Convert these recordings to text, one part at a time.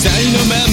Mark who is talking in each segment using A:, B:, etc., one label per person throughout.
A: 在のまま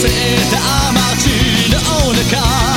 A: せた街の中